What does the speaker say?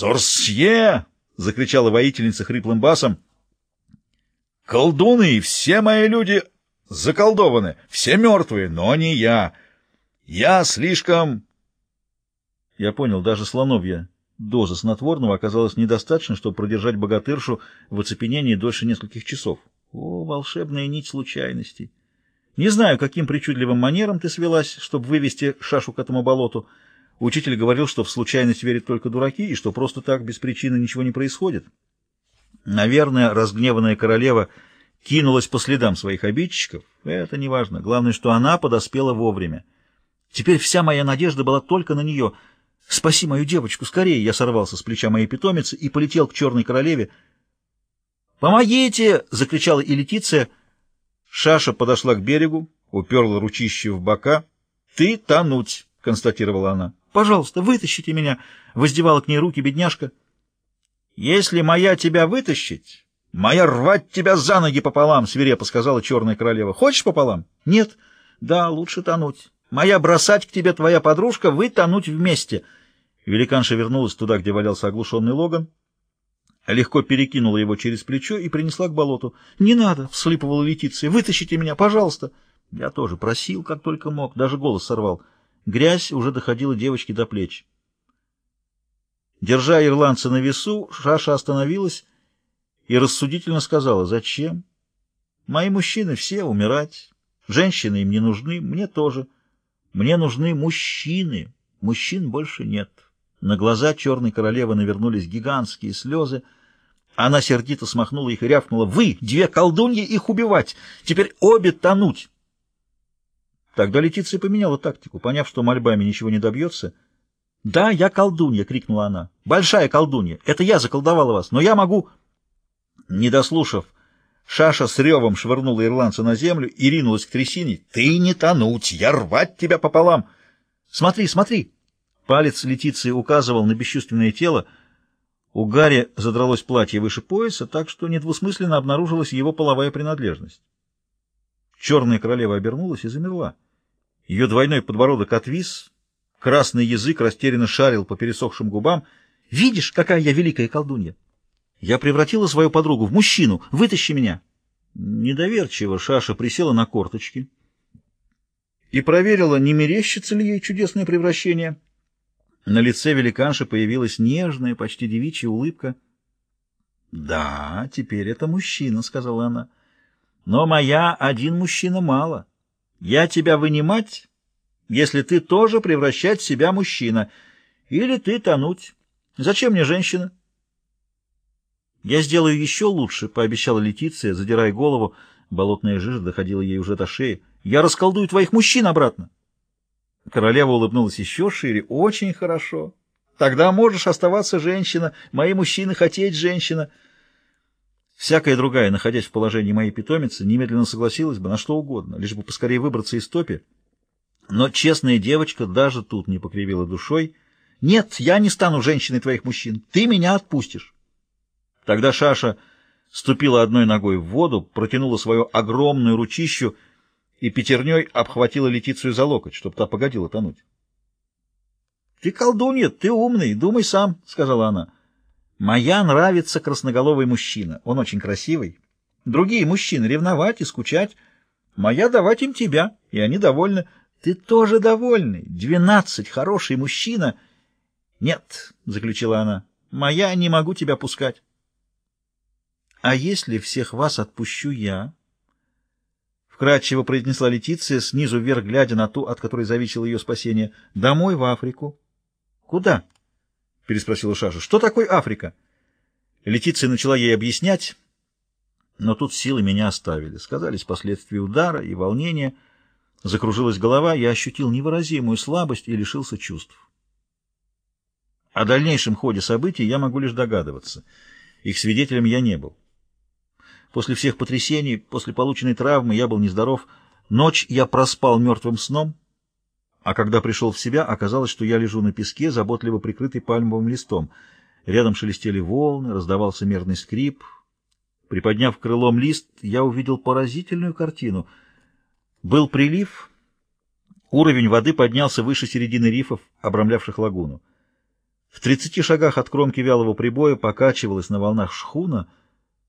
«Сорсье!» — закричала воительница хриплым басом. «Колдуны, все мои люди заколдованы, все мертвые, но не я. Я слишком...» Я понял, даже слоновья доза снотворного оказалась недостаточно, чтобы продержать богатыршу в оцепенении дольше нескольких часов. О, волшебная нить случайностей! Не знаю, каким причудливым манером ты свелась, чтобы вывести шашу к этому болоту. Учитель говорил, что в случайность верят только дураки, и что просто так, без причины, ничего не происходит. Наверное, разгневанная королева кинулась по следам своих обидчиков. Это не важно. Главное, что она подоспела вовремя. Теперь вся моя надежда была только на нее. «Спаси мою девочку! Скорее!» Я сорвался с плеча моей питомицы и полетел к черной королеве. «Помогите!» — закричала и Летиция. Шаша подошла к берегу, уперла ручище в бока. «Ты тонуть!» — констатировала она. «Пожалуйста, вытащите меня!» — воздевала к ней руки бедняжка. «Если моя тебя вытащить, моя рвать тебя за ноги пополам!» — свирепо сказала черная королева. «Хочешь пополам?» «Нет». «Да, лучше тонуть. Моя бросать к тебе твоя подружка, вы тонуть вместе!» Великанша вернулась туда, где валялся оглушенный Логан легко перекинула его через плечо и принесла к болоту. «Не надо!» — вслипывала Летиция. «Вытащите меня, пожалуйста!» Я тоже просил, как только мог, даже голос сорвал. Грязь уже доходила девочке до плеч. Держа ирландца на весу, Шаша остановилась и рассудительно сказала, «Зачем? Мои мужчины все умирать. Женщины им не нужны, мне тоже. Мне нужны мужчины. Мужчин больше нет». На глаза черной королевы навернулись гигантские слезы. Она сердито смахнула их и рявкнула. «Вы, две колдуньи, их убивать! Теперь обе тонуть!» Тогда Летиция поменяла тактику, поняв, что мольбами ничего не добьется. «Да, я колдунья!» — крикнула она. «Большая колдунья! Это я заколдовала вас, но я могу...» Не дослушав, Шаша с ревом швырнула ирландца на землю и ринулась к трясине. «Ты не тонуть! Я рвать тебя пополам!» «Смотри, смотри!» Палец Летиции указывал на бесчувственное тело. У Гарри задралось платье выше пояса, так что недвусмысленно обнаружилась его половая принадлежность. Черная королева обернулась и замерла. Ее двойной подбородок отвис, красный язык растерянно шарил по пересохшим губам. «Видишь, какая я великая колдунья! Я превратила свою подругу в мужчину! Вытащи меня!» Недоверчиво Шаша присела на корточки и проверила, не мерещится ли ей чудесное превращение — на лице великанши появилась нежная, почти девичья улыбка. «Да, теперь это мужчина», — сказала она. «Но моя один мужчина мало. Я тебя вынимать, если ты тоже превращать себя мужчина, или ты тонуть. Зачем мне женщина?» «Я сделаю еще лучше», — пообещала Летиция, задирая голову. Болотная жижа доходила ей уже до шеи. «Я расколдую твоих мужчин обратно». Королева улыбнулась еще шире. «Очень хорошо. Тогда можешь оставаться женщина. Мои мужчины хотеть женщина». Всякая другая, находясь в положении моей питомицы, немедленно согласилась бы на что угодно, лишь бы поскорее выбраться из топи. Но честная девочка даже тут не покривила душой. «Нет, я не стану женщиной твоих мужчин. Ты меня отпустишь». Тогда Шаша ступила одной ногой в воду, протянула свою огромную ручищу и пятерней обхватила Летицию за локоть, чтобы та погодила тонуть. — Ты колдунья, ты умный, думай сам, — сказала она. — Моя нравится красноголовый мужчина, он очень красивый. Другие мужчины ревновать и скучать. Моя давать им тебя, и они довольны. Ты тоже довольный, двенадцать, хороший мужчина. — Нет, — заключила она, — моя не могу тебя пускать. — А если всех вас отпущу я? — вкрадчиво произнесла Летиция, снизу вверх глядя на ту, от которой зависело ее спасение. «Домой, в Африку». «Куда?» — переспросила Шаша. «Что такое Африка?» Летиция начала ей объяснять, но тут силы меня оставили. Сказались последствия удара и волнения. Закружилась голова, я ощутил невыразимую слабость и лишился чувств. О дальнейшем ходе событий я могу лишь догадываться. Их свидетелем я не был. После всех потрясений, после полученной травмы я был нездоров. Ночь я проспал мертвым сном, а когда пришел в себя, оказалось, что я лежу на песке, заботливо прикрытый пальмовым листом. Рядом шелестели волны, раздавался мерный скрип. Приподняв крылом лист, я увидел поразительную картину. Был прилив, уровень воды поднялся выше середины рифов, обрамлявших лагуну. В тридцати шагах от кромки вялого прибоя покачивалась на волнах шхуна,